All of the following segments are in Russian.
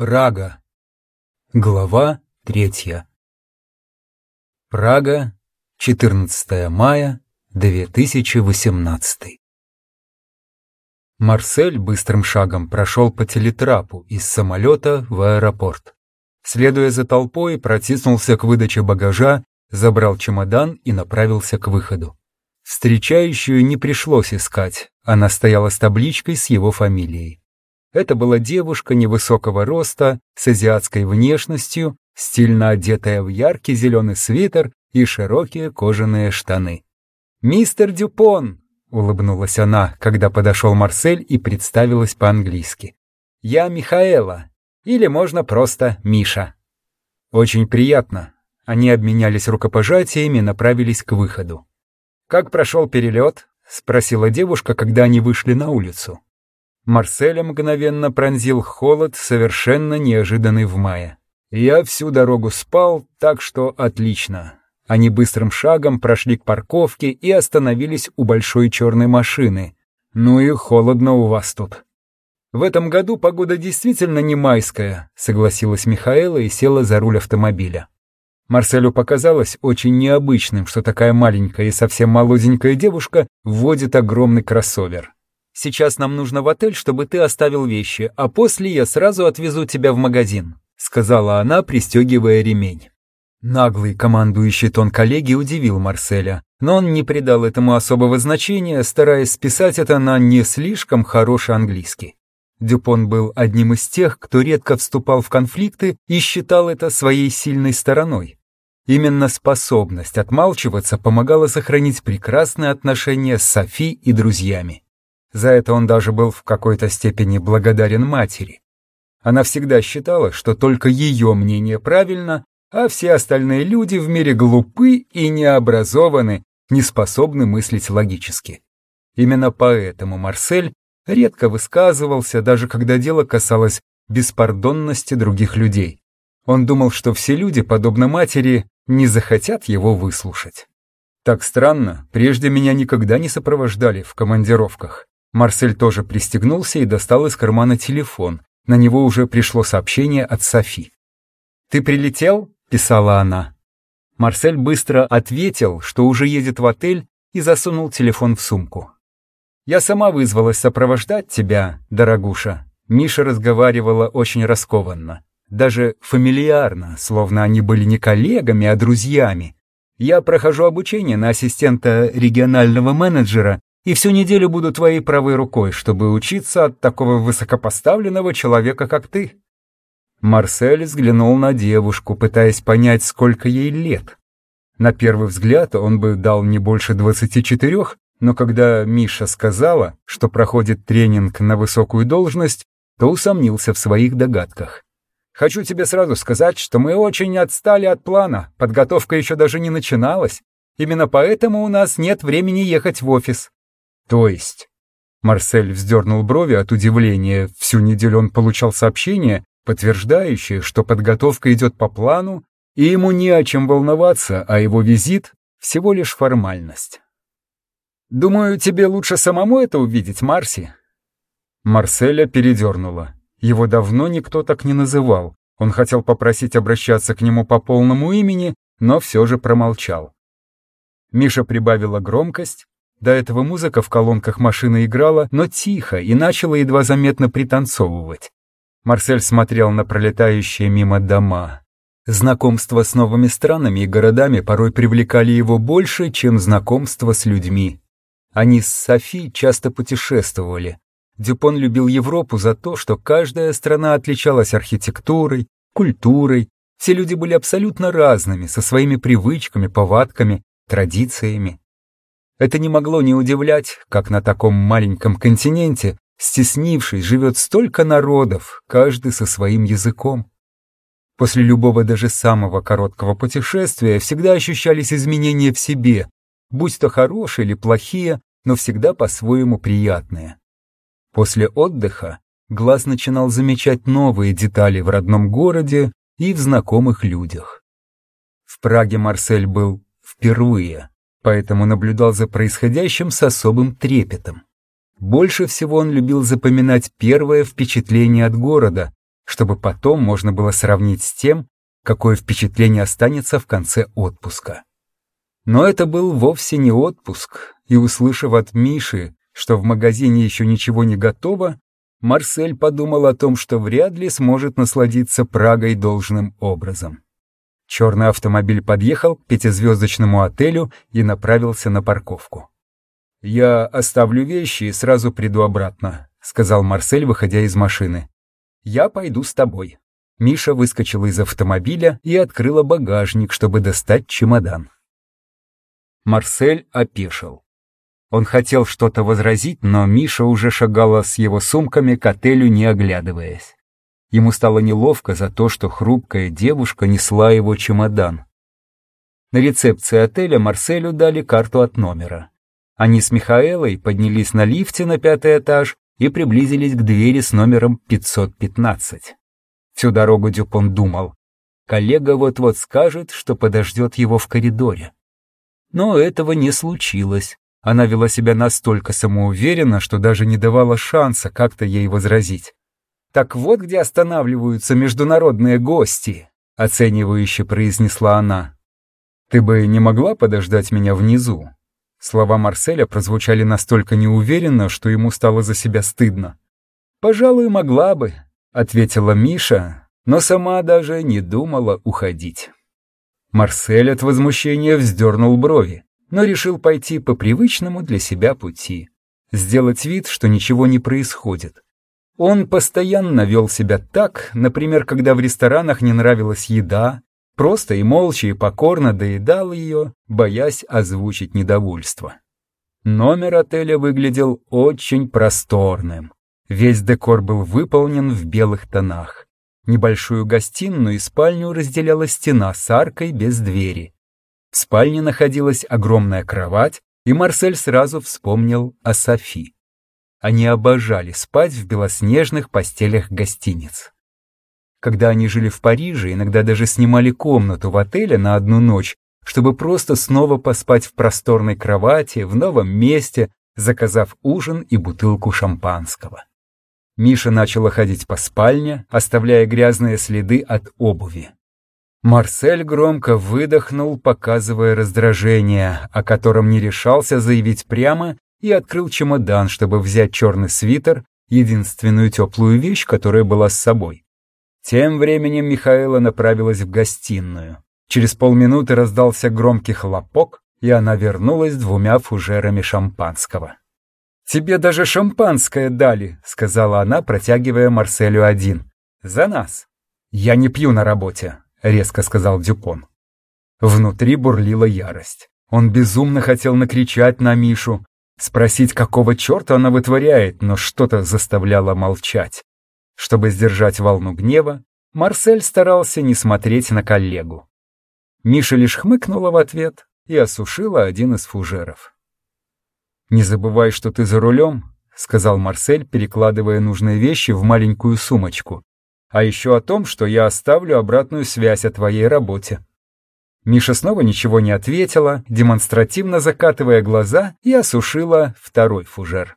Прага. Глава третья. Прага, 14 мая 2018. Марсель быстрым шагом прошел по телетрапу из самолета в аэропорт. Следуя за толпой, протиснулся к выдаче багажа, забрал чемодан и направился к выходу. Встречающую не пришлось искать, она стояла с табличкой с его фамилией. Это была девушка невысокого роста, с азиатской внешностью, стильно одетая в яркий зеленый свитер и широкие кожаные штаны. «Мистер Дюпон!» — улыбнулась она, когда подошел Марсель и представилась по-английски. «Я Михаэла, или можно просто Миша». «Очень приятно». Они обменялись рукопожатиями и направились к выходу. «Как прошел перелет?» — спросила девушка, когда они вышли на улицу. Марселя мгновенно пронзил холод, совершенно неожиданный в мае. Я всю дорогу спал, так что отлично. Они быстрым шагом прошли к парковке и остановились у большой черной машины. Ну и холодно у вас тут. В этом году погода действительно не майская, согласилась Михаила и села за руль автомобиля. Марселю показалось очень необычным, что такая маленькая и совсем молоденькая девушка вводит огромный кроссовер. Сейчас нам нужно в отель, чтобы ты оставил вещи, а после я сразу отвезу тебя в магазин», — сказала она, пристегивая ремень. Наглый командующий тон коллеги удивил Марселя, но он не придал этому особого значения, стараясь списать это на не слишком хороший английский. Дюпон был одним из тех, кто редко вступал в конфликты и считал это своей сильной стороной. Именно способность отмалчиваться помогала сохранить прекрасные отношения с Софи и друзьями. За это он даже был в какой-то степени благодарен матери. Она всегда считала, что только ее мнение правильно, а все остальные люди в мире глупы и необразованы, не способны мыслить логически. Именно поэтому Марсель редко высказывался, даже когда дело касалось беспардонности других людей. Он думал, что все люди, подобно матери, не захотят его выслушать. Так странно, прежде меня никогда не сопровождали в командировках. Марсель тоже пристегнулся и достал из кармана телефон. На него уже пришло сообщение от Софи. «Ты прилетел?» — писала она. Марсель быстро ответил, что уже едет в отель, и засунул телефон в сумку. «Я сама вызвалась сопровождать тебя, дорогуша». Миша разговаривала очень раскованно, даже фамильярно, словно они были не коллегами, а друзьями. «Я прохожу обучение на ассистента регионального менеджера и всю неделю буду твоей правой рукой, чтобы учиться от такого высокопоставленного человека, как ты». Марсель взглянул на девушку, пытаясь понять, сколько ей лет. На первый взгляд он бы дал не больше двадцати четырех, но когда Миша сказала, что проходит тренинг на высокую должность, то усомнился в своих догадках. «Хочу тебе сразу сказать, что мы очень отстали от плана, подготовка еще даже не начиналась. Именно поэтому у нас нет времени ехать в офис. То есть? Марсель вздернул брови от удивления. Всю неделю он получал сообщения, подтверждающие, что подготовка идет по плану, и ему не о чем волноваться, а его визит — всего лишь формальность. «Думаю, тебе лучше самому это увидеть, Марси». Марселя передернула. Его давно никто так не называл. Он хотел попросить обращаться к нему по полному имени, но все же промолчал. Миша прибавила громкость, до этого музыка в колонках машины играла, но тихо и начала едва заметно пританцовывать. Марсель смотрел на пролетающие мимо дома. Знакомства с новыми странами и городами порой привлекали его больше, чем знакомство с людьми. Они с Софи часто путешествовали. Дюпон любил Европу за то, что каждая страна отличалась архитектурой, культурой, все люди были абсолютно разными, со своими привычками, повадками, традициями. Это не могло не удивлять, как на таком маленьком континенте, стеснившись, живет столько народов, каждый со своим языком. После любого даже самого короткого путешествия всегда ощущались изменения в себе, будь то хорошие или плохие, но всегда по-своему приятные. После отдыха глаз начинал замечать новые детали в родном городе и в знакомых людях. В Праге Марсель был впервые поэтому наблюдал за происходящим с особым трепетом. Больше всего он любил запоминать первое впечатление от города, чтобы потом можно было сравнить с тем, какое впечатление останется в конце отпуска. Но это был вовсе не отпуск, и, услышав от Миши, что в магазине еще ничего не готово, Марсель подумал о том, что вряд ли сможет насладиться Прагой должным образом. Черный автомобиль подъехал к пятизвездочному отелю и направился на парковку. «Я оставлю вещи и сразу приду обратно», — сказал Марсель, выходя из машины. «Я пойду с тобой». Миша выскочила из автомобиля и открыла багажник, чтобы достать чемодан. Марсель опешил. Он хотел что-то возразить, но Миша уже шагала с его сумками к отелю, не оглядываясь. Ему стало неловко за то, что хрупкая девушка несла его чемодан. На рецепции отеля Марселю дали карту от номера. Они с Михаэлой поднялись на лифте на пятый этаж и приблизились к двери с номером 515. Всю дорогу Дюпон думал, коллега вот-вот скажет, что подождет его в коридоре. Но этого не случилось. Она вела себя настолько самоуверенно, что даже не давала шанса как-то ей возразить. «Так вот где останавливаются международные гости», — оценивающе произнесла она. «Ты бы не могла подождать меня внизу?» Слова Марселя прозвучали настолько неуверенно, что ему стало за себя стыдно. «Пожалуй, могла бы», — ответила Миша, но сама даже не думала уходить. Марсель от возмущения вздернул брови, но решил пойти по привычному для себя пути, сделать вид, что ничего не происходит. Он постоянно вел себя так, например, когда в ресторанах не нравилась еда, просто и молча и покорно доедал ее, боясь озвучить недовольство. Номер отеля выглядел очень просторным. Весь декор был выполнен в белых тонах. Небольшую гостиную и спальню разделяла стена с аркой без двери. В спальне находилась огромная кровать, и Марсель сразу вспомнил о Софи. Они обожали спать в белоснежных постелях гостиниц. Когда они жили в Париже, иногда даже снимали комнату в отеле на одну ночь, чтобы просто снова поспать в просторной кровати, в новом месте, заказав ужин и бутылку шампанского. Миша начала ходить по спальне, оставляя грязные следы от обуви. Марсель громко выдохнул, показывая раздражение, о котором не решался заявить прямо, и открыл чемодан, чтобы взять черный свитер, единственную теплую вещь, которая была с собой. Тем временем Михаила направилась в гостиную. Через полминуты раздался громкий хлопок, и она вернулась двумя фужерами шампанского. «Тебе даже шампанское дали», — сказала она, протягивая Марселю один. «За нас». «Я не пью на работе», — резко сказал Дюпон. Внутри бурлила ярость. Он безумно хотел накричать на Мишу, спросить, какого черта она вытворяет, но что-то заставляло молчать. Чтобы сдержать волну гнева, Марсель старался не смотреть на коллегу. Миша лишь хмыкнула в ответ и осушила один из фужеров. «Не забывай, что ты за рулем», — сказал Марсель, перекладывая нужные вещи в маленькую сумочку. «А еще о том, что я оставлю обратную связь о твоей работе». Миша снова ничего не ответила, демонстративно закатывая глаза, и осушила второй фужер.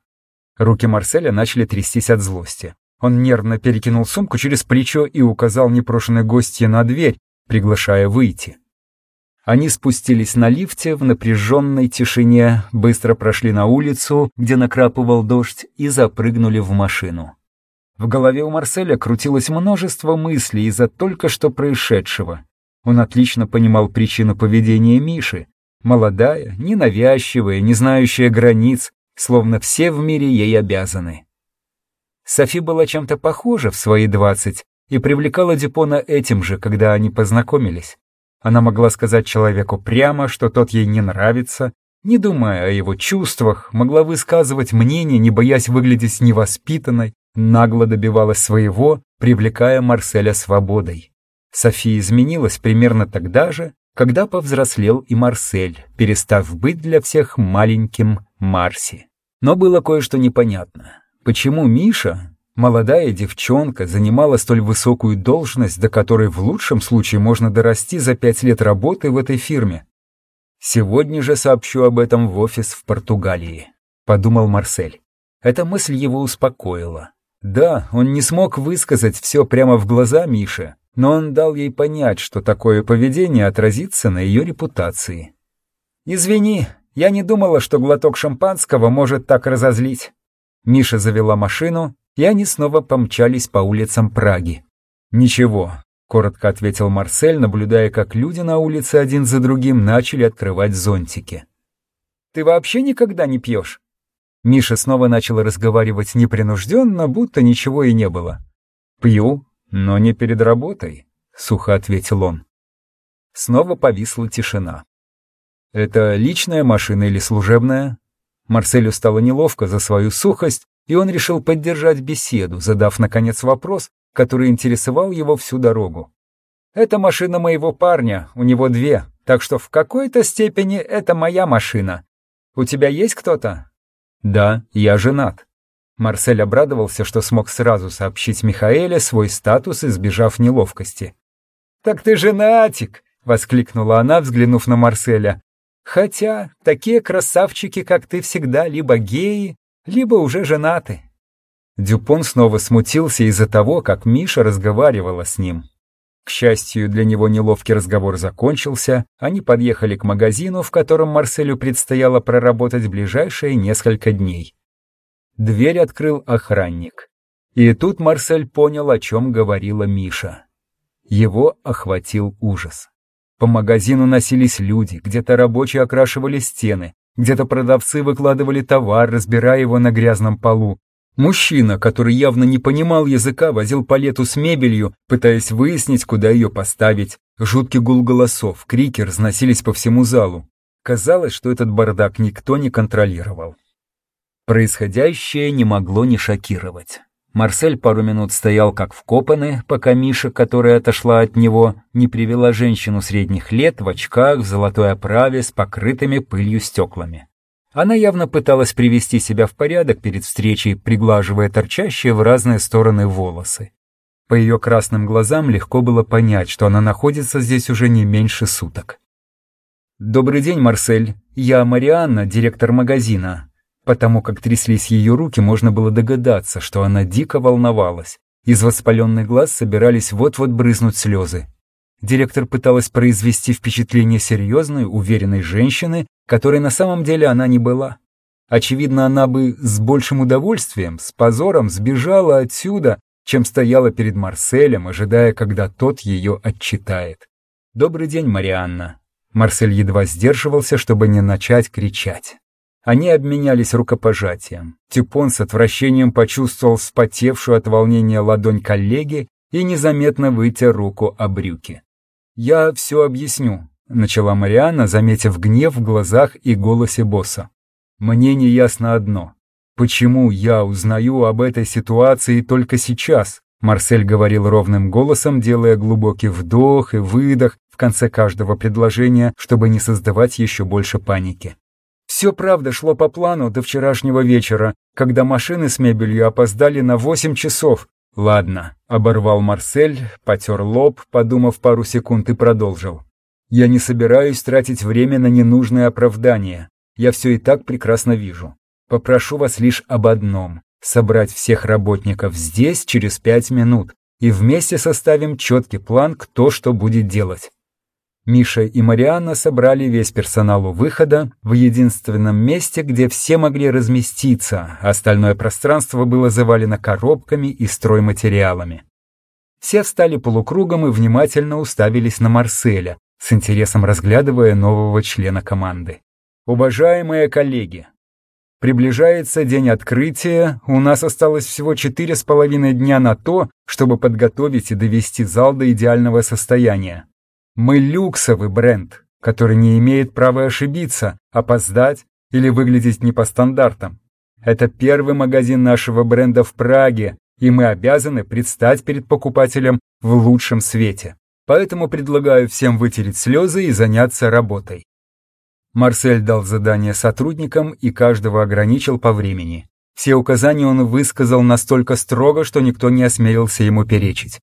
Руки Марселя начали трястись от злости. Он нервно перекинул сумку через плечо и указал непрошенной гостье на дверь, приглашая выйти. Они спустились на лифте в напряженной тишине, быстро прошли на улицу, где накрапывал дождь, и запрыгнули в машину. В голове у Марселя крутилось множество мыслей из-за только что происшедшего. Он отлично понимал причину поведения Миши. Молодая, ненавязчивая, не знающая границ, словно все в мире ей обязаны. Софи была чем-то похожа в свои двадцать и привлекала Дюпона этим же, когда они познакомились. Она могла сказать человеку прямо, что тот ей не нравится, не думая о его чувствах, могла высказывать мнение, не боясь выглядеть невоспитанной, нагло добивалась своего, привлекая Марселя свободой. София изменилась примерно тогда же, когда повзрослел и Марсель, перестав быть для всех маленьким Марси. Но было кое-что непонятно. Почему Миша, Молодая девчонка занимала столь высокую должность, до которой в лучшем случае можно дорасти за пять лет работы в этой фирме. «Сегодня же сообщу об этом в офис в Португалии», — подумал Марсель. Эта мысль его успокоила. Да, он не смог высказать все прямо в глаза Мише, но он дал ей понять, что такое поведение отразится на ее репутации. «Извини, я не думала, что глоток шампанского может так разозлить». Миша завела машину, и они снова помчались по улицам Праги. «Ничего», — коротко ответил Марсель, наблюдая, как люди на улице один за другим начали открывать зонтики. «Ты вообще никогда не пьешь?» Миша снова начал разговаривать непринужденно, будто ничего и не было. «Пью, но не перед работой», — сухо ответил он. Снова повисла тишина. «Это личная машина или служебная?» Марселю стало неловко за свою сухость, и он решил поддержать беседу, задав, наконец, вопрос, который интересовал его всю дорогу. «Это машина моего парня, у него две, так что в какой-то степени это моя машина. У тебя есть кто-то?» «Да, я женат». Марсель обрадовался, что смог сразу сообщить Михаэле свой статус, избежав неловкости. «Так ты женатик!» — воскликнула она, взглянув на Марселя. «Хотя такие красавчики, как ты, всегда либо геи, либо уже женаты». Дюпон снова смутился из-за того, как Миша разговаривала с ним. К счастью, для него неловкий разговор закончился, они подъехали к магазину, в котором Марселю предстояло проработать ближайшие несколько дней. Дверь открыл охранник. И тут Марсель понял, о чем говорила Миша. Его охватил ужас. По магазину носились люди, где-то рабочие окрашивали стены, где-то продавцы выкладывали товар, разбирая его на грязном полу, Мужчина, который явно не понимал языка, возил палету с мебелью, пытаясь выяснить, куда ее поставить. Жуткий гул голосов, крики разносились по всему залу. Казалось, что этот бардак никто не контролировал. Происходящее не могло не шокировать. Марсель пару минут стоял как вкопанный, пока Миша, которая отошла от него, не привела женщину средних лет в очках в золотой оправе с покрытыми пылью стеклами. Она явно пыталась привести себя в порядок перед встречей, приглаживая торчащие в разные стороны волосы. По ее красным глазам легко было понять, что она находится здесь уже не меньше суток. «Добрый день, Марсель. Я Марианна, директор магазина». Потому как тряслись ее руки, можно было догадаться, что она дико волновалась. Из воспаленных глаз собирались вот-вот брызнуть слезы. Директор пыталась произвести впечатление серьезной, уверенной женщины, которой на самом деле она не была. Очевидно, она бы с большим удовольствием, с позором сбежала отсюда, чем стояла перед Марселем, ожидая, когда тот ее отчитает. «Добрый день, Марианна». Марсель едва сдерживался, чтобы не начать кричать. Они обменялись рукопожатием. Тюпон с отвращением почувствовал вспотевшую от волнения ладонь коллеги и незаметно вытер руку о брюки. «Я все объясню», — начала Марианна, заметив гнев в глазах и голосе босса. «Мне не ясно одно. Почему я узнаю об этой ситуации только сейчас?» Марсель говорил ровным голосом, делая глубокий вдох и выдох в конце каждого предложения, чтобы не создавать еще больше паники. Все правда шло по плану до вчерашнего вечера, когда машины с мебелью опоздали на восемь часов. Ладно, оборвал Марсель, потер лоб, подумав пару секунд и продолжил. Я не собираюсь тратить время на ненужные оправдания. Я все и так прекрасно вижу. Попрошу вас лишь об одном — собрать всех работников здесь через пять минут и вместе составим четкий план, кто что будет делать. Миша и Марианна собрали весь персонал у выхода в единственном месте, где все могли разместиться, остальное пространство было завалено коробками и стройматериалами. Все встали полукругом и внимательно уставились на Марселя, с интересом разглядывая нового члена команды. Уважаемые коллеги, приближается день открытия, у нас осталось всего четыре с половиной дня на то, чтобы подготовить и довести зал до идеального состояния. Мы люксовый бренд, который не имеет права ошибиться, опоздать или выглядеть не по стандартам. Это первый магазин нашего бренда в Праге, и мы обязаны предстать перед покупателем в лучшем свете. Поэтому предлагаю всем вытереть слезы и заняться работой. Марсель дал задание сотрудникам и каждого ограничил по времени. Все указания он высказал настолько строго, что никто не осмелился ему перечить.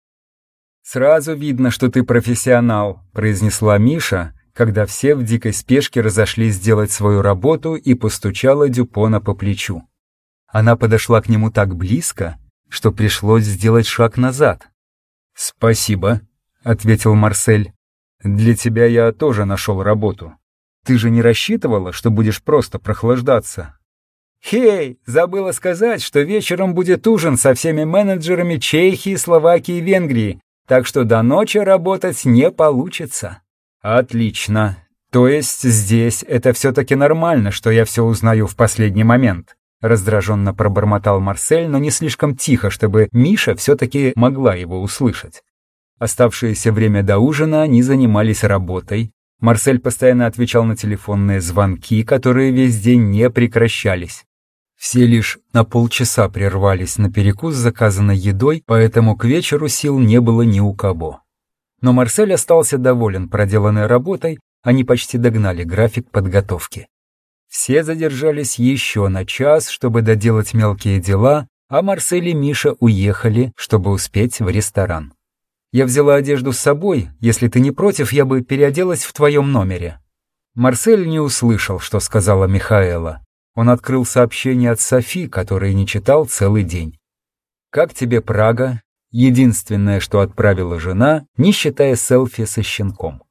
«Сразу видно, что ты профессионал», — произнесла Миша, когда все в дикой спешке разошлись сделать свою работу и постучала Дюпона по плечу. Она подошла к нему так близко, что пришлось сделать шаг назад. «Спасибо», — ответил Марсель. «Для тебя я тоже нашел работу. Ты же не рассчитывала, что будешь просто прохлаждаться?» «Хей, забыла сказать, что вечером будет ужин со всеми менеджерами Чехии, Словакии и Венгрии, так что до ночи работать не получится». «Отлично. То есть здесь это все-таки нормально, что я все узнаю в последний момент?» Раздраженно пробормотал Марсель, но не слишком тихо, чтобы Миша все-таки могла его услышать. Оставшееся время до ужина они занимались работой. Марсель постоянно отвечал на телефонные звонки, которые весь день не прекращались. Все лишь на полчаса прервались на перекус заказанной едой, поэтому к вечеру сил не было ни у кого. Но Марсель остался доволен проделанной работой, они почти догнали график подготовки. Все задержались еще на час, чтобы доделать мелкие дела, а Марсель и Миша уехали, чтобы успеть в ресторан. «Я взяла одежду с собой, если ты не против, я бы переоделась в твоем номере». Марсель не услышал, что сказала Михаэла. Он открыл сообщение от Софи, которое не читал целый день. «Как тебе Прага?» Единственное, что отправила жена, не считая селфи со щенком.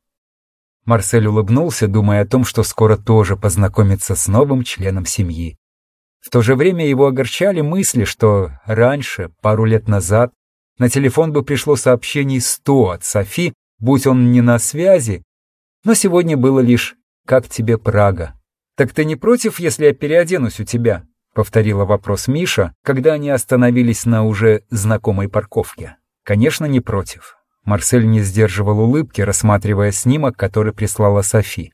Марсель улыбнулся, думая о том, что скоро тоже познакомится с новым членом семьи. В то же время его огорчали мысли, что раньше, пару лет назад, на телефон бы пришло сообщений сто от Софи, будь он не на связи, но сегодня было лишь «Как тебе Прага?». «Так ты не против, если я переоденусь у тебя?» — повторила вопрос Миша, когда они остановились на уже знакомой парковке. «Конечно, не против. Марсель не сдерживал улыбки, рассматривая снимок, который прислала Софи.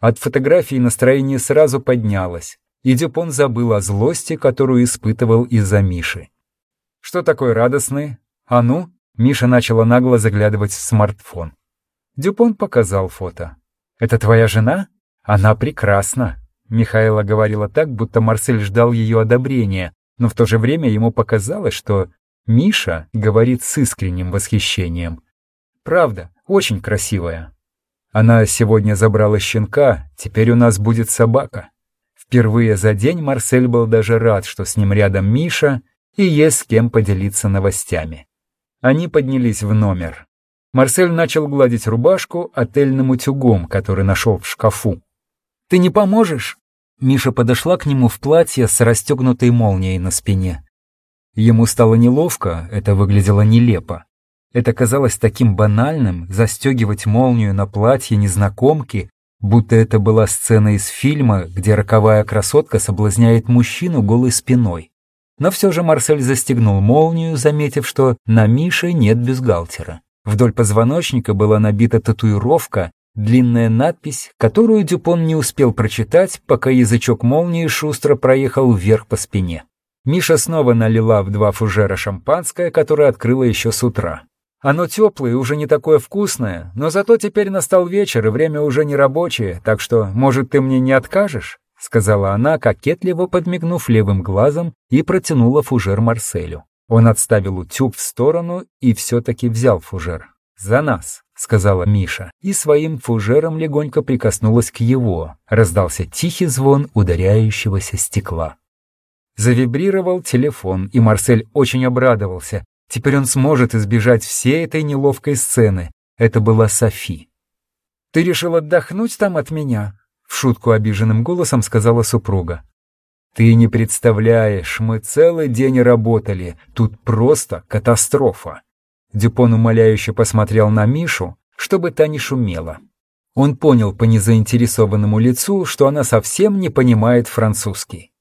От фотографии настроение сразу поднялось, и Дюпон забыл о злости, которую испытывал из-за Миши. «Что такое радостный? А ну?» Миша начала нагло заглядывать в смартфон. Дюпон показал фото. «Это твоя жена? Она прекрасна!» Михаила говорила так, будто Марсель ждал ее одобрения, но в то же время ему показалось, что Миша говорит с искренним восхищением. Правда, очень красивая. Она сегодня забрала щенка, теперь у нас будет собака. Впервые за день Марсель был даже рад, что с ним рядом Миша, и есть с кем поделиться новостями. Они поднялись в номер. Марсель начал гладить рубашку отельным утюгом, который нашел в шкафу. «Ты не поможешь?» Миша подошла к нему в платье с расстегнутой молнией на спине. Ему стало неловко, это выглядело нелепо. Это казалось таким банальным, застегивать молнию на платье незнакомки, будто это была сцена из фильма, где роковая красотка соблазняет мужчину голой спиной. Но все же Марсель застегнул молнию, заметив, что на Мише нет бюстгальтера. Вдоль позвоночника была набита татуировка, длинная надпись, которую Дюпон не успел прочитать, пока язычок молнии шустро проехал вверх по спине. Миша снова налила в два фужера шампанское, которое открыла еще с утра. Оно теплое и уже не такое вкусное, но зато теперь настал вечер, и время уже не рабочее, так что, может, ты мне не откажешь?» — сказала она, кокетливо подмигнув левым глазом и протянула фужер Марселю. Он отставил утюг в сторону и все-таки взял фужер. «За нас», — сказала Миша, и своим фужером легонько прикоснулась к его. Раздался тихий звон ударяющегося стекла. Завибрировал телефон, и Марсель очень обрадовался. Теперь он сможет избежать всей этой неловкой сцены. Это была Софи. «Ты решил отдохнуть там от меня?» В шутку обиженным голосом сказала супруга. «Ты не представляешь, мы целый день работали. Тут просто катастрофа». Дюпон умоляюще посмотрел на Мишу, чтобы та не шумела. Он понял по незаинтересованному лицу, что она совсем не понимает французский.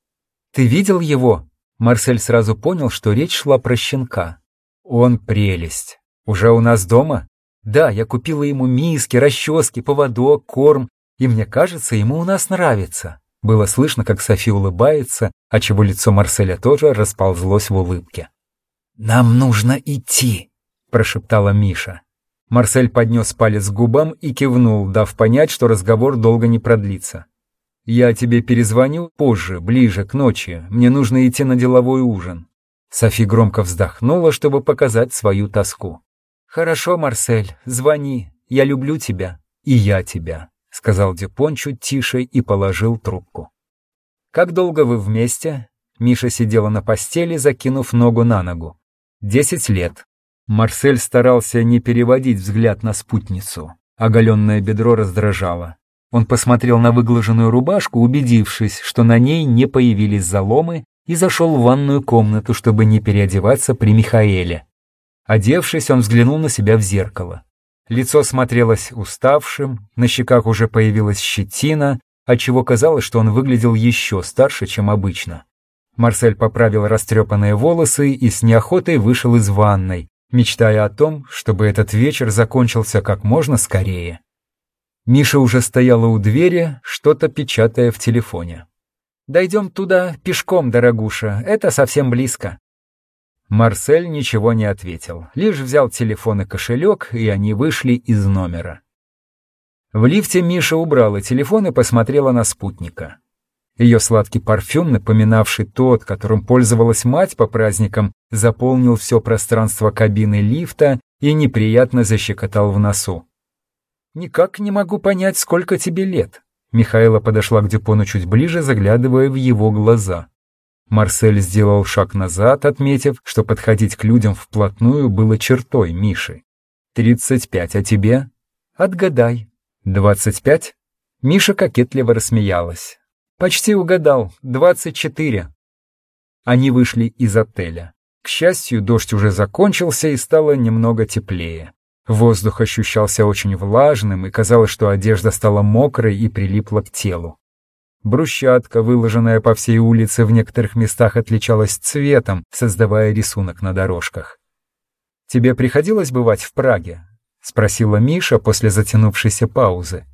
«Ты видел его?» Марсель сразу понял, что речь шла про щенка. Он прелесть. Уже у нас дома? Да, я купила ему миски, расчески, поводок, корм, и мне кажется, ему у нас нравится. Было слышно, как Софи улыбается, отчего лицо Марселя тоже расползлось в улыбке. «Нам нужно идти», — прошептала Миша. Марсель поднес палец к губам и кивнул, дав понять, что разговор долго не продлится. «Я тебе перезвоню позже, ближе к ночи. Мне нужно идти на деловой ужин. Софи громко вздохнула, чтобы показать свою тоску. «Хорошо, Марсель, звони. Я люблю тебя. И я тебя», — сказал Дюпон чуть тише и положил трубку. «Как долго вы вместе?» Миша сидела на постели, закинув ногу на ногу. Десять лет. Марсель старался не переводить взгляд на спутницу. Оголенное бедро раздражало. Он посмотрел на выглаженную рубашку, убедившись, что на ней не появились заломы, и зашел в ванную комнату, чтобы не переодеваться при Михаэле. Одевшись, он взглянул на себя в зеркало. Лицо смотрелось уставшим, на щеках уже появилась щетина, отчего казалось, что он выглядел еще старше, чем обычно. Марсель поправил растрепанные волосы и с неохотой вышел из ванной, мечтая о том, чтобы этот вечер закончился как можно скорее. Миша уже стояла у двери, что-то печатая в телефоне. «Дойдем туда пешком, дорогуша, это совсем близко». Марсель ничего не ответил, лишь взял телефон и кошелек, и они вышли из номера. В лифте Миша убрала телефон и посмотрела на спутника. Ее сладкий парфюм, напоминавший тот, которым пользовалась мать по праздникам, заполнил все пространство кабины лифта и неприятно защекотал в носу. «Никак не могу понять, сколько тебе лет». Михаила подошла к Дюпону чуть ближе, заглядывая в его глаза. Марсель сделал шаг назад, отметив, что подходить к людям вплотную было чертой Миши. «Тридцать пять, а тебе?» «Отгадай», «Двадцать пять?» Миша кокетливо рассмеялась. «Почти угадал. Двадцать четыре». Они вышли из отеля. К счастью, дождь уже закончился и стало немного теплее. Воздух ощущался очень влажным, и казалось, что одежда стала мокрой и прилипла к телу. Брусчатка, выложенная по всей улице, в некоторых местах отличалась цветом, создавая рисунок на дорожках. «Тебе приходилось бывать в Праге?» — спросила Миша после затянувшейся паузы.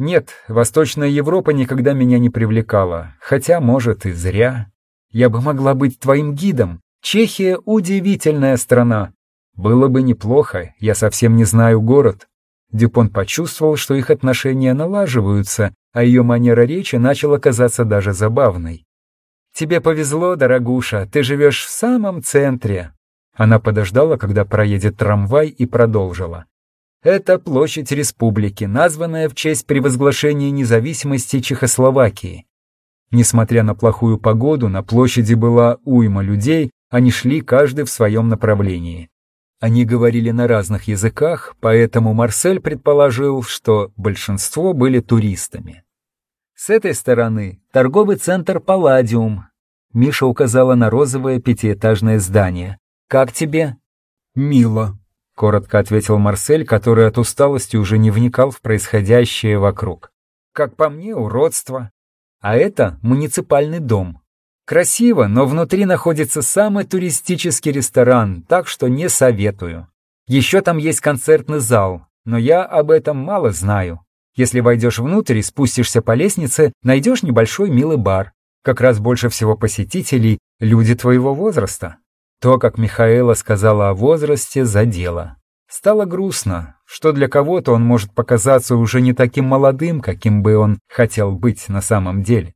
«Нет, Восточная Европа никогда меня не привлекала, хотя, может, и зря. Я бы могла быть твоим гидом. Чехия — удивительная страна. Было бы неплохо, я совсем не знаю город». Дюпон почувствовал, что их отношения налаживаются, а ее манера речи начала казаться даже забавной. «Тебе повезло, дорогуша, ты живешь в самом центре». Она подождала, когда проедет трамвай, и продолжила. Это площадь республики, названная в честь превозглашения независимости Чехословакии. Несмотря на плохую погоду, на площади была уйма людей, они шли каждый в своем направлении. Они говорили на разных языках, поэтому Марсель предположил, что большинство были туристами. С этой стороны торговый центр «Палладиум». Миша указала на розовое пятиэтажное здание. «Как тебе?» «Мило», коротко ответил Марсель, который от усталости уже не вникал в происходящее вокруг. Как по мне, уродство. А это муниципальный дом. Красиво, но внутри находится самый туристический ресторан, так что не советую. Еще там есть концертный зал, но я об этом мало знаю. Если войдешь внутрь и спустишься по лестнице, найдешь небольшой милый бар. Как раз больше всего посетителей — люди твоего возраста. То, как Михаэла сказала о возрасте, задело. Стало грустно, что для кого-то он может показаться уже не таким молодым, каким бы он хотел быть на самом деле.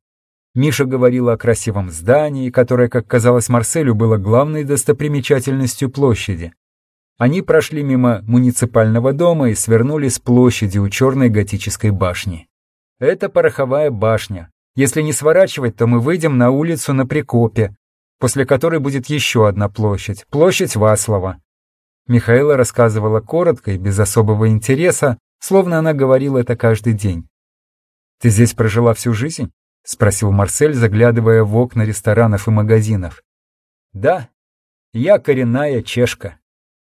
Миша говорила о красивом здании, которое, как казалось Марселю, было главной достопримечательностью площади. Они прошли мимо муниципального дома и свернули с площади у черной готической башни. Это пороховая башня. Если не сворачивать, то мы выйдем на улицу на Прикопе, после которой будет еще одна площадь, площадь Васлова. Михаила рассказывала коротко и без особого интереса, словно она говорила это каждый день. «Ты здесь прожила всю жизнь?» — спросил Марсель, заглядывая в окна ресторанов и магазинов. «Да, я коренная чешка».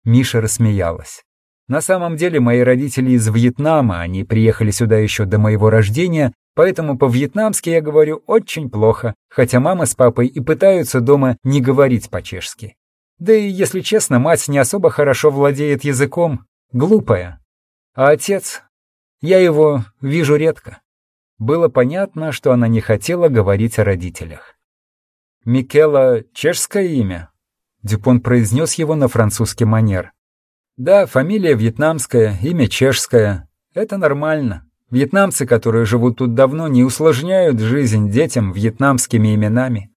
Миша рассмеялась. «На самом деле мои родители из Вьетнама, они приехали сюда еще до моего рождения Поэтому по-вьетнамски я говорю очень плохо, хотя мама с папой и пытаются дома не говорить по-чешски. Да и, если честно, мать не особо хорошо владеет языком, глупая. А отец? Я его вижу редко. Было понятно, что она не хотела говорить о родителях. «Микела — чешское имя?» Дюпон произнес его на французский манер. «Да, фамилия вьетнамская, имя чешское. Это нормально. Вьетнамцы, которые живут тут давно, не усложняют жизнь детям вьетнамскими именами.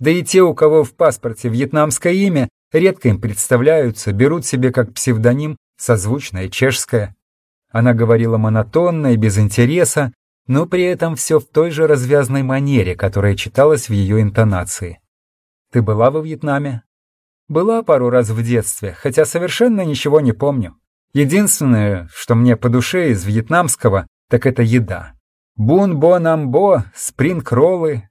Да и те, у кого в паспорте вьетнамское имя, редко им представляются, берут себе как псевдоним созвучное чешское. Она говорила монотонно и без интереса, но при этом все в той же развязной манере, которая читалась в ее интонации. «Ты была во Вьетнаме?» Была пару раз в детстве, хотя совершенно ничего не помню. Единственное, что мне по душе из вьетнамского, так это еда. Бун-бон-амбо, спринг-роллы.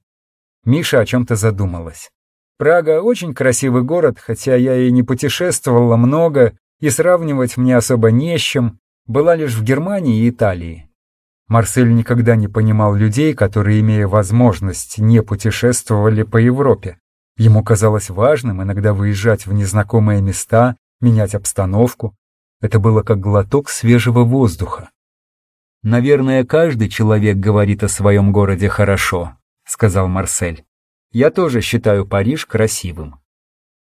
Миша о чем-то задумалась. Прага очень красивый город, хотя я и не путешествовала много, и сравнивать мне особо не с чем. Была лишь в Германии и Италии. Марсель никогда не понимал людей, которые, имея возможность, не путешествовали по Европе. Ему казалось важным иногда выезжать в незнакомые места, менять обстановку. Это было как глоток свежего воздуха. «Наверное, каждый человек говорит о своем городе хорошо», — сказал Марсель. «Я тоже считаю Париж красивым».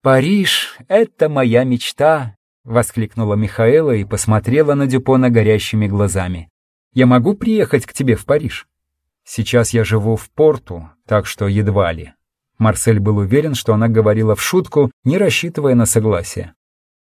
«Париж — это моя мечта», — воскликнула Михаэла и посмотрела на Дюпона горящими глазами. «Я могу приехать к тебе в Париж?» «Сейчас я живу в порту, так что едва ли», Марсель был уверен, что она говорила в шутку, не рассчитывая на согласие.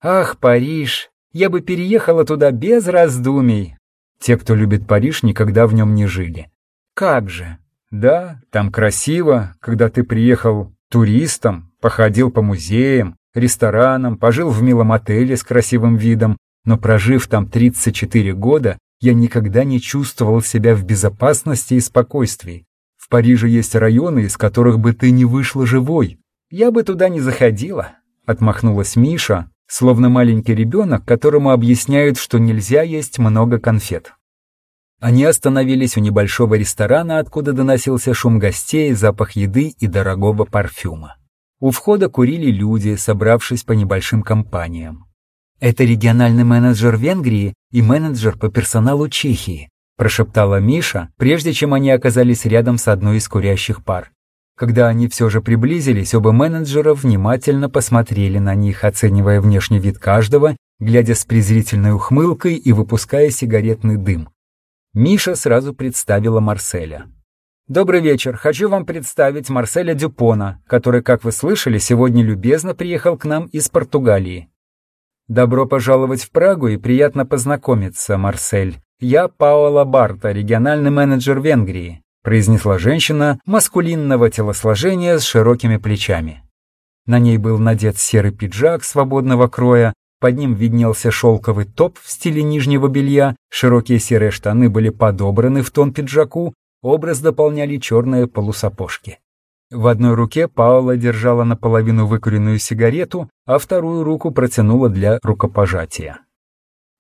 «Ах, Париж! Я бы переехала туда без раздумий!» Те, кто любит Париж, никогда в нем не жили. «Как же!» «Да, там красиво, когда ты приехал туристом, походил по музеям, ресторанам, пожил в милом отеле с красивым видом, но прожив там 34 года, я никогда не чувствовал себя в безопасности и спокойствии. В Париже есть районы, из которых бы ты не вышла живой. Я бы туда не заходила, отмахнулась Миша, словно маленький ребенок, которому объясняют, что нельзя есть много конфет. Они остановились у небольшого ресторана, откуда доносился шум гостей, запах еды и дорогого парфюма. У входа курили люди, собравшись по небольшим компаниям. Это региональный менеджер Венгрии и менеджер по персоналу Чехии, прошептала Миша, прежде чем они оказались рядом с одной из курящих пар. Когда они все же приблизились, оба менеджера внимательно посмотрели на них, оценивая внешний вид каждого, глядя с презрительной ухмылкой и выпуская сигаретный дым. Миша сразу представила Марселя. «Добрый вечер. Хочу вам представить Марселя Дюпона, который, как вы слышали, сегодня любезно приехал к нам из Португалии. Добро пожаловать в Прагу и приятно познакомиться, Марсель. «Я Паула Барта, региональный менеджер Венгрии», произнесла женщина маскулинного телосложения с широкими плечами. На ней был надет серый пиджак свободного кроя, под ним виднелся шелковый топ в стиле нижнего белья, широкие серые штаны были подобраны в тон пиджаку, образ дополняли черные полусапожки. В одной руке Паула держала наполовину выкуренную сигарету, а вторую руку протянула для рукопожатия.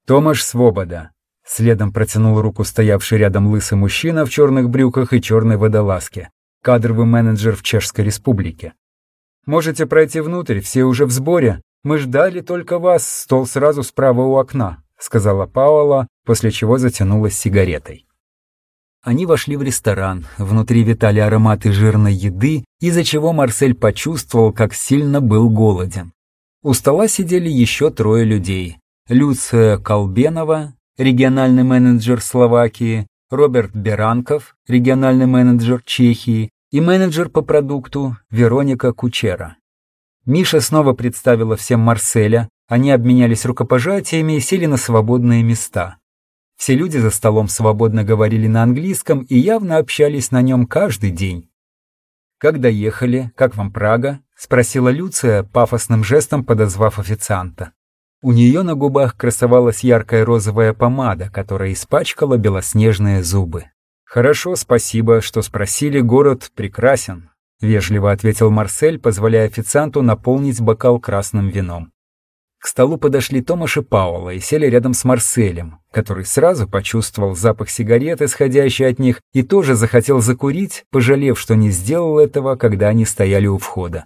Томаш Свобода, Следом протянул руку стоявший рядом лысый мужчина в черных брюках и черной водолазке, кадровый менеджер в Чешской Республике. «Можете пройти внутрь, все уже в сборе. Мы ждали только вас, стол сразу справа у окна», сказала Паула, после чего затянулась сигаретой. Они вошли в ресторан, внутри витали ароматы жирной еды, из-за чего Марсель почувствовал, как сильно был голоден. У стола сидели еще трое людей. Люция Колбенова, региональный менеджер Словакии, Роберт Беранков, региональный менеджер Чехии и менеджер по продукту Вероника Кучера. Миша снова представила всем Марселя, они обменялись рукопожатиями и сели на свободные места. Все люди за столом свободно говорили на английском и явно общались на нем каждый день. «Как доехали? Как вам Прага?» — спросила Люция, пафосным жестом подозвав официанта. У нее на губах красовалась яркая розовая помада, которая испачкала белоснежные зубы. «Хорошо, спасибо, что спросили, город прекрасен», — вежливо ответил Марсель, позволяя официанту наполнить бокал красным вином. К столу подошли Томаш и Паула и сели рядом с Марселем, который сразу почувствовал запах сигарет, исходящий от них, и тоже захотел закурить, пожалев, что не сделал этого, когда они стояли у входа.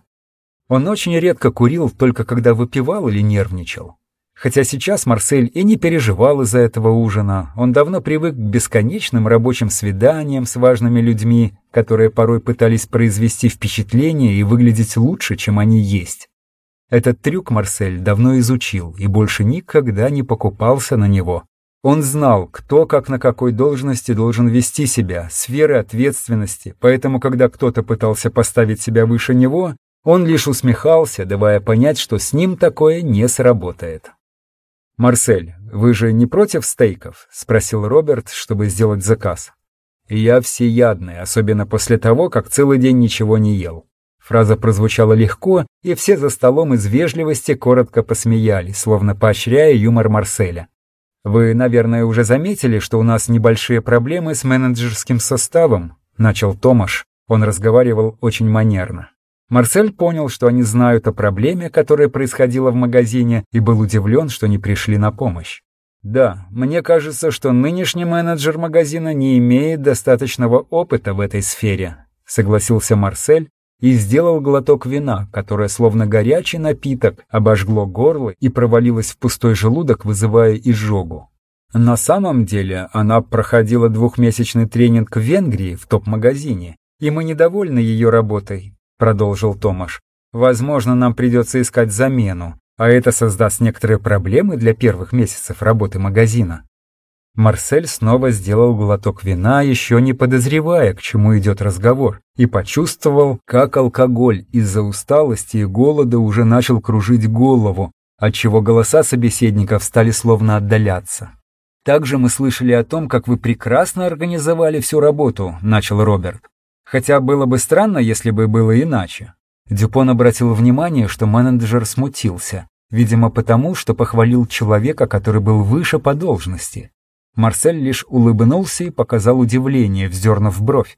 Он очень редко курил, только когда выпивал или нервничал. Хотя сейчас Марсель и не переживал из-за этого ужина, он давно привык к бесконечным рабочим свиданиям с важными людьми, которые порой пытались произвести впечатление и выглядеть лучше, чем они есть. Этот трюк Марсель давно изучил и больше никогда не покупался на него. Он знал, кто как на какой должности должен вести себя, сферы ответственности, поэтому когда кто-то пытался поставить себя выше него, он лишь усмехался, давая понять, что с ним такое не сработает. «Марсель, вы же не против стейков?» — спросил Роберт, чтобы сделать заказ. «Я всеядный, особенно после того, как целый день ничего не ел. Фраза прозвучала легко, и все за столом из вежливости коротко посмеялись, словно поощряя юмор Марселя. «Вы, наверное, уже заметили, что у нас небольшие проблемы с менеджерским составом», — начал Томаш. Он разговаривал очень манерно. Марсель понял, что они знают о проблеме, которая происходила в магазине, и был удивлен, что не пришли на помощь. «Да, мне кажется, что нынешний менеджер магазина не имеет достаточного опыта в этой сфере», — согласился Марсель и сделал глоток вина, которое, словно горячий напиток, обожгло горло и провалилось в пустой желудок, вызывая изжогу. На самом деле она проходила двухмесячный тренинг в Венгрии в топ-магазине, и мы недовольны ее работой, продолжил Томаш. Возможно, нам придется искать замену, а это создаст некоторые проблемы для первых месяцев работы магазина. Марсель снова сделал глоток вина, еще не подозревая, к чему идет разговор, и почувствовал, как алкоголь из-за усталости и голода уже начал кружить голову, отчего голоса собеседников стали словно отдаляться. «Также мы слышали о том, как вы прекрасно организовали всю работу», — начал Роберт. «Хотя было бы странно, если бы было иначе. Дюпон обратил внимание, что менеджер смутился, видимо потому, что похвалил человека, который был выше по должности. Марсель лишь улыбнулся и показал удивление, вздернув бровь.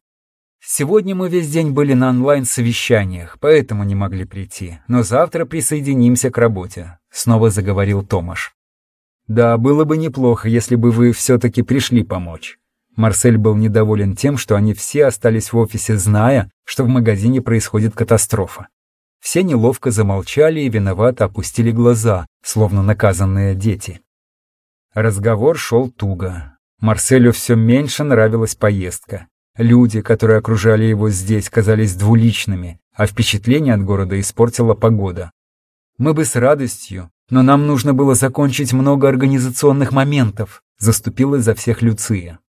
«Сегодня мы весь день были на онлайн-совещаниях, поэтому не могли прийти, но завтра присоединимся к работе», — снова заговорил Томаш. «Да, было бы неплохо, если бы вы все-таки пришли помочь». Марсель был недоволен тем, что они все остались в офисе, зная, что в магазине происходит катастрофа. Все неловко замолчали и виновато опустили глаза, словно наказанные дети. Разговор шел туго. Марселю все меньше нравилась поездка. Люди, которые окружали его здесь, казались двуличными, а впечатление от города испортила погода. Мы бы с радостью, но нам нужно было закончить много организационных моментов, заступила за всех Люция.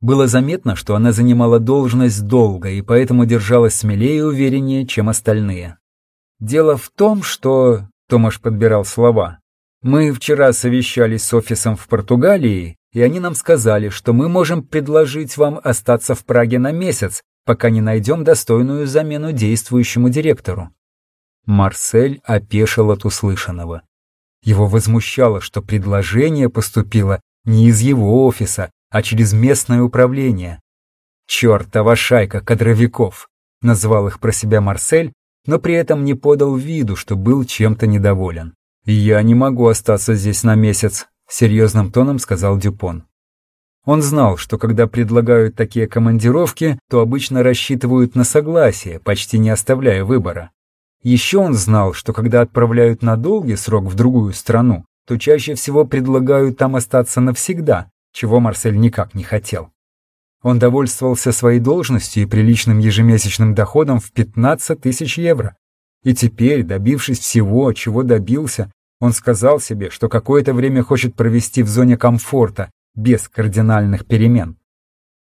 Было заметно, что она занимала должность долго и поэтому держалась смелее и увереннее, чем остальные. Дело в том, что... Томаш подбирал слова. Мы вчера совещались с офисом в Португалии, и они нам сказали, что мы можем предложить вам остаться в Праге на месяц, пока не найдем достойную замену действующему директору. Марсель опешил от услышанного. Его возмущало, что предложение поступило не из его офиса, а через местное управление. «Чертова шайка кадровиков!» — назвал их про себя Марсель, но при этом не подал виду, что был чем-то недоволен. «Я не могу остаться здесь на месяц», — серьезным тоном сказал Дюпон. Он знал, что когда предлагают такие командировки, то обычно рассчитывают на согласие, почти не оставляя выбора. Еще он знал, что когда отправляют на долгий срок в другую страну, то чаще всего предлагают там остаться навсегда, чего Марсель никак не хотел. Он довольствовался своей должностью и приличным ежемесячным доходом в 15 тысяч евро. И теперь, добившись всего, чего добился, он сказал себе, что какое-то время хочет провести в зоне комфорта, без кардинальных перемен.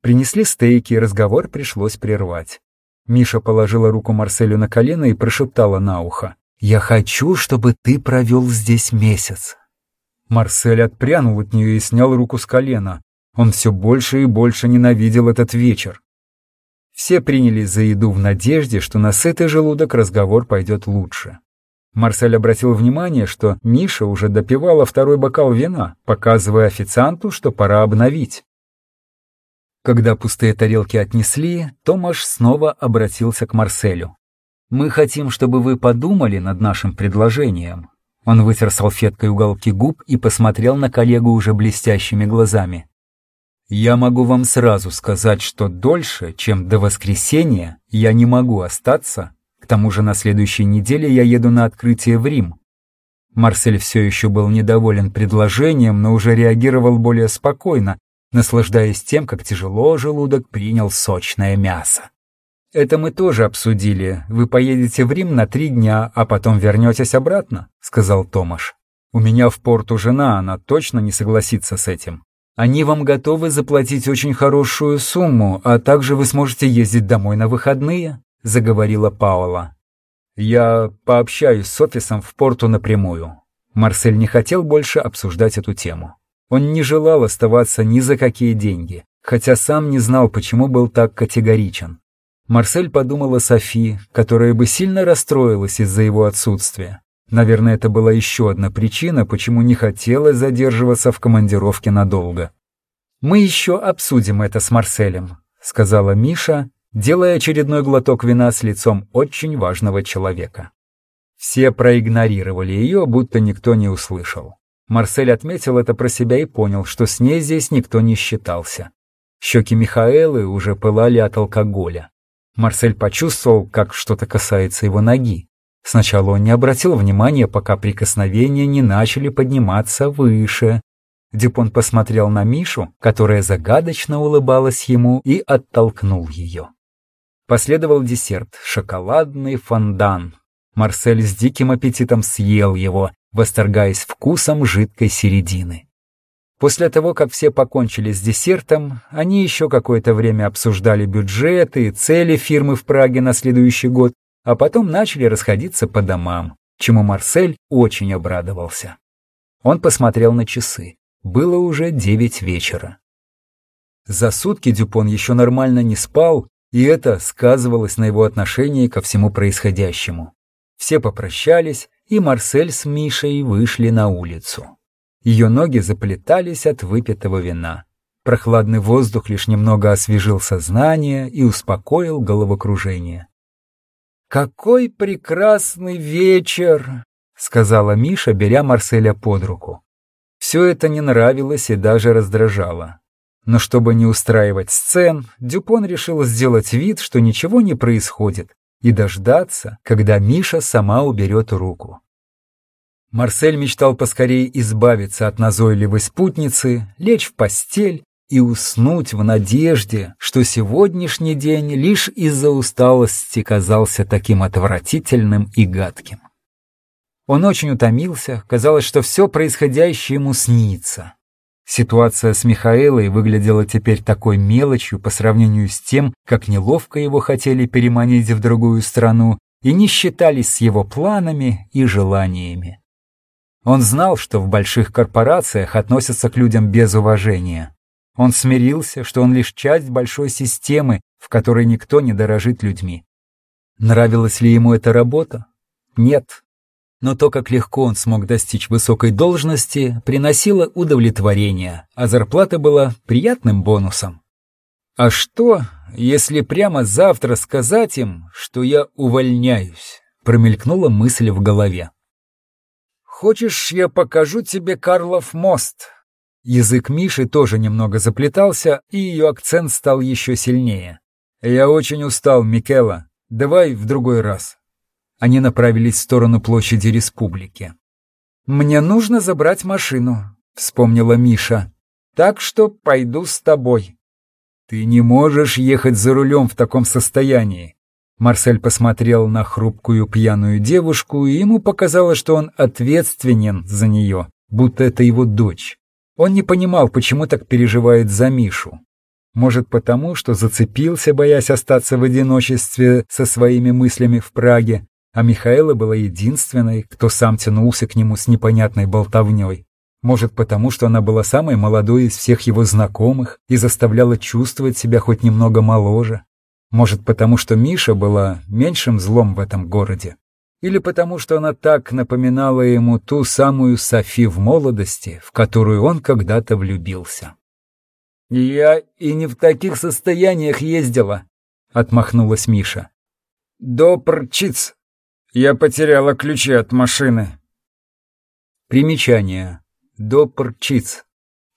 Принесли стейки, и разговор пришлось прервать. Миша положила руку Марселю на колено и прошептала на ухо. «Я хочу, чтобы ты провел здесь месяц. Марсель отпрянул от нее и снял руку с колена. Он все больше и больше ненавидел этот вечер. Все принялись за еду в надежде, что на сытый желудок разговор пойдет лучше. Марсель обратил внимание, что Миша уже допивала второй бокал вина, показывая официанту, что пора обновить. Когда пустые тарелки отнесли, Томаш снова обратился к Марселю. «Мы хотим, чтобы вы подумали над нашим предложением. Он вытер салфеткой уголки губ и посмотрел на коллегу уже блестящими глазами. «Я могу вам сразу сказать, что дольше, чем до воскресенья, я не могу остаться. К тому же на следующей неделе я еду на открытие в Рим». Марсель все еще был недоволен предложением, но уже реагировал более спокойно, наслаждаясь тем, как тяжело желудок принял сочное мясо. «Это мы тоже обсудили. Вы поедете в Рим на три дня, а потом вернетесь обратно», — сказал Томаш. «У меня в порту жена, она точно не согласится с этим. Они вам готовы заплатить очень хорошую сумму, а также вы сможете ездить домой на выходные», — заговорила Паула. «Я пообщаюсь с офисом в порту напрямую». Марсель не хотел больше обсуждать эту тему. Он не желал оставаться ни за какие деньги, хотя сам не знал, почему был так категоричен. Марсель подумала Софи, которая бы сильно расстроилась из-за его отсутствия. Наверное, это была еще одна причина, почему не хотелось задерживаться в командировке надолго. «Мы еще обсудим это с Марселем», — сказала Миша, делая очередной глоток вина с лицом очень важного человека. Все проигнорировали ее, будто никто не услышал. Марсель отметил это про себя и понял, что с ней здесь никто не считался. Щеки Михаэлы уже пылали от алкоголя. Марсель почувствовал, как что-то касается его ноги. Сначала он не обратил внимания, пока прикосновения не начали подниматься выше. Дюпон посмотрел на Мишу, которая загадочно улыбалась ему, и оттолкнул ее. Последовал десерт — шоколадный фондан. Марсель с диким аппетитом съел его, восторгаясь вкусом жидкой середины. После того, как все покончили с десертом, они еще какое-то время обсуждали бюджеты и цели фирмы в Праге на следующий год, а потом начали расходиться по домам, чему Марсель очень обрадовался. Он посмотрел на часы. Было уже девять вечера. За сутки Дюпон еще нормально не спал, и это сказывалось на его отношении ко всему происходящему. Все попрощались, и Марсель с Мишей вышли на улицу. Ее ноги заплетались от выпитого вина. Прохладный воздух лишь немного освежил сознание и успокоил головокружение. «Какой прекрасный вечер!» — сказала Миша, беря Марселя под руку. Все это не нравилось и даже раздражало. Но чтобы не устраивать сцен, Дюпон решил сделать вид, что ничего не происходит, и дождаться, когда Миша сама уберет руку. Марсель мечтал поскорее избавиться от назойливой спутницы, лечь в постель и уснуть в надежде, что сегодняшний день лишь из-за усталости казался таким отвратительным и гадким. Он очень утомился, казалось, что все происходящее ему снится. Ситуация с Михаилой выглядела теперь такой мелочью по сравнению с тем, как неловко его хотели переманить в другую страну и не считались с его планами и желаниями. Он знал, что в больших корпорациях относятся к людям без уважения. Он смирился, что он лишь часть большой системы, в которой никто не дорожит людьми. Нравилась ли ему эта работа? Нет. Но то, как легко он смог достичь высокой должности, приносило удовлетворение, а зарплата была приятным бонусом. А что, если прямо завтра сказать им, что я увольняюсь? Промелькнула мысль в голове. «Хочешь, я покажу тебе Карлов мост?» Язык Миши тоже немного заплетался, и ее акцент стал еще сильнее. «Я очень устал, Микела. Давай в другой раз». Они направились в сторону площади республики. «Мне нужно забрать машину», — вспомнила Миша. «Так что пойду с тобой». «Ты не можешь ехать за рулем в таком состоянии». Марсель посмотрел на хрупкую пьяную девушку, и ему показалось, что он ответственен за нее, будто это его дочь. Он не понимал, почему так переживает за Мишу. Может, потому, что зацепился, боясь остаться в одиночестве со своими мыслями в Праге, а Михаила была единственной, кто сам тянулся к нему с непонятной болтовней. Может, потому, что она была самой молодой из всех его знакомых и заставляла чувствовать себя хоть немного моложе. Может, потому, что Миша была меньшим злом в этом городе. Или потому, что она так напоминала ему ту самую Софи в молодости, в которую он когда-то влюбился. «Я и не в таких состояниях ездила», — отмахнулась Миша. «Допрчиц. Я потеряла ключи от машины». Примечание. Допрчиц.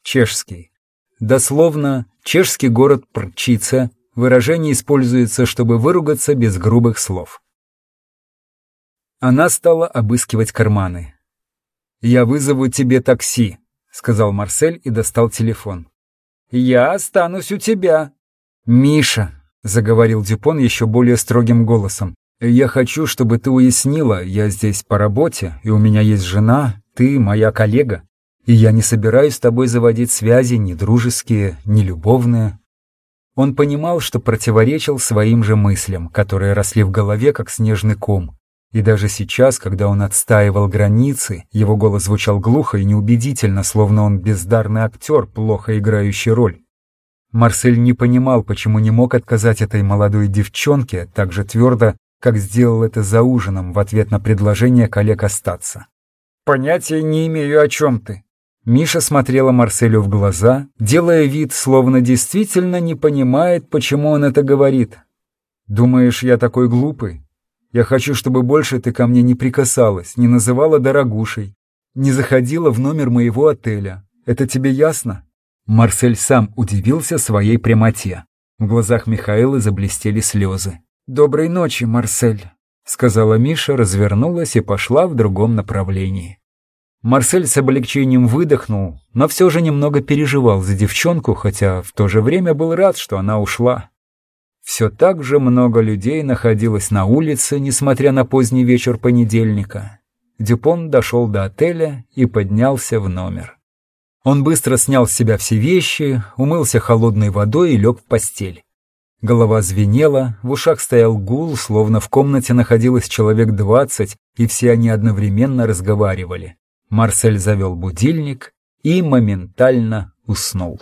Чешский. Дословно, чешский город Прчица. Выражение используется, чтобы выругаться без грубых слов. Она стала обыскивать карманы. «Я вызову тебе такси», — сказал Марсель и достал телефон. «Я останусь у тебя». «Миша», — заговорил Дюпон еще более строгим голосом, «я хочу, чтобы ты уяснила, я здесь по работе, и у меня есть жена, ты моя коллега, и я не собираюсь с тобой заводить связи ни дружеские, ни любовные». Он понимал, что противоречил своим же мыслям, которые росли в голове, как снежный ком. И даже сейчас, когда он отстаивал границы, его голос звучал глухо и неубедительно, словно он бездарный актер, плохо играющий роль. Марсель не понимал, почему не мог отказать этой молодой девчонке так же твердо, как сделал это за ужином в ответ на предложение коллег остаться. «Понятия не имею, о чем ты». Миша смотрела Марселю в глаза, делая вид, словно действительно не понимает, почему он это говорит. «Думаешь, я такой глупый? Я хочу, чтобы больше ты ко мне не прикасалась, не называла дорогушей, не заходила в номер моего отеля. Это тебе ясно?» Марсель сам удивился своей прямоте. В глазах Михаила заблестели слезы. «Доброй ночи, Марсель», — сказала Миша, развернулась и пошла в другом направлении. Марсель с облегчением выдохнул, но все же немного переживал за девчонку, хотя в то же время был рад, что она ушла. Все так же много людей находилось на улице, несмотря на поздний вечер понедельника. Дюпон дошел до отеля и поднялся в номер. Он быстро снял с себя все вещи, умылся холодной водой и лег в постель. Голова звенела, в ушах стоял гул, словно в комнате находилось человек двадцать, и все они одновременно разговаривали. Марсель завел будильник и моментально уснул.